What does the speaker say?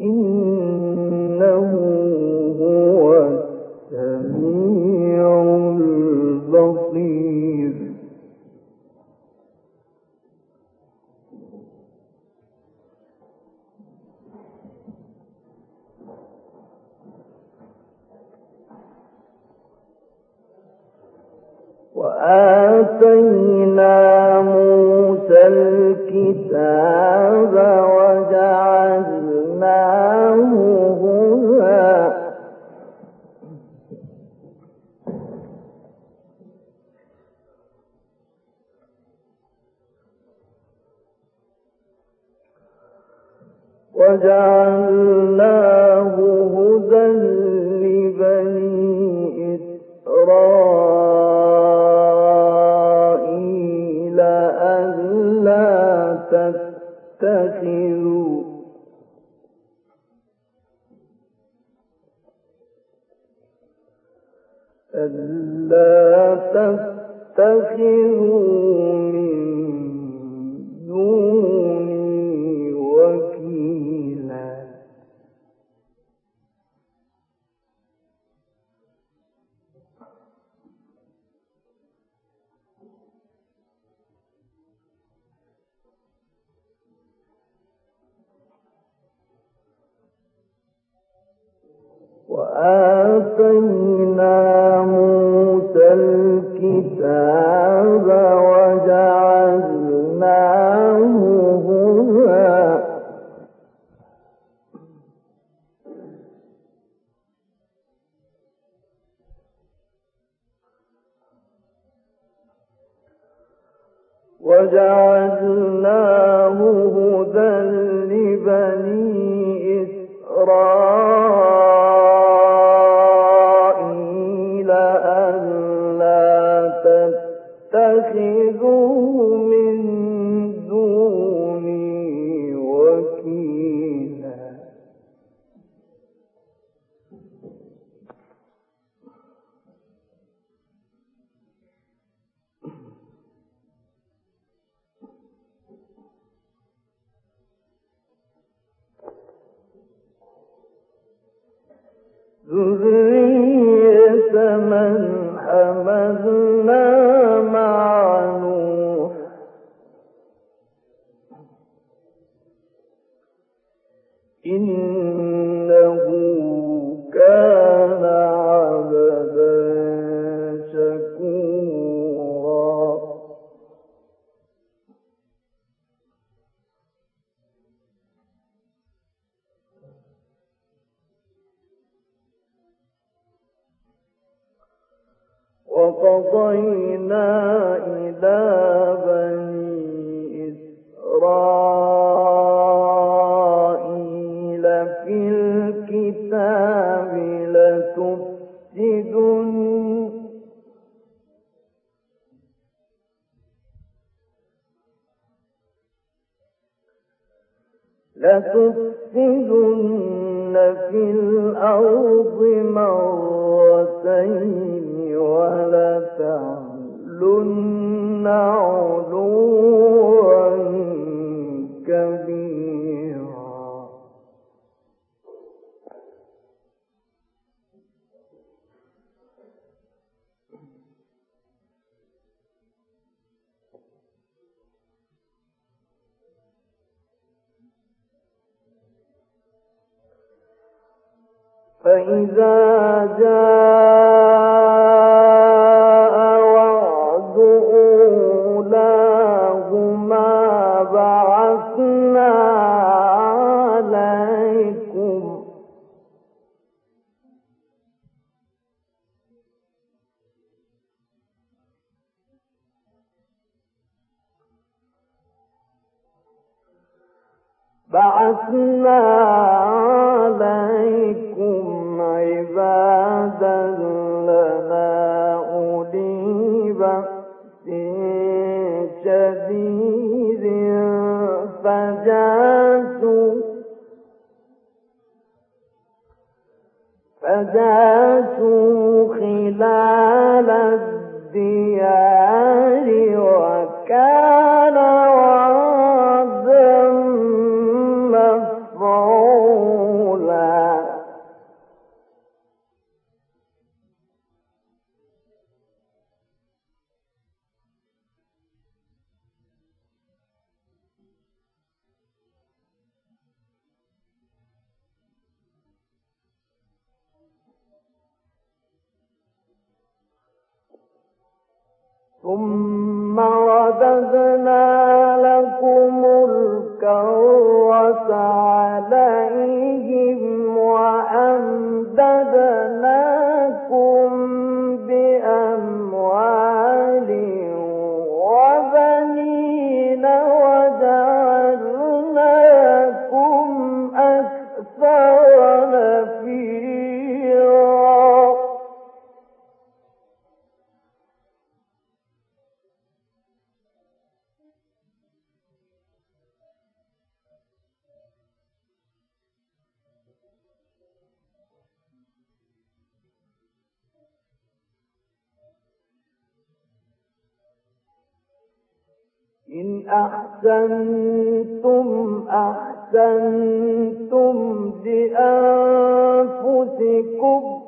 إنه هو السميع البصير. وآتينا موسى الكتاب وجعلناه هدى. وجعلناه هدى لبني إسرائيل. تتخذوا ألا تتخذوا من وآتينا موسى الكتاب وجعلناه هدى. وجعلناه هدى لبني إسرائيل. ذرية لتفسدن في الأرض مرتين. فإذا جاء بعثنا عليكم عبادا لنا أولي بأس شديد فجاسوا فجاسوا خلال الديار ثم رددنا لكم الكرة إن أحسنتم أحسنتم لأنفسكم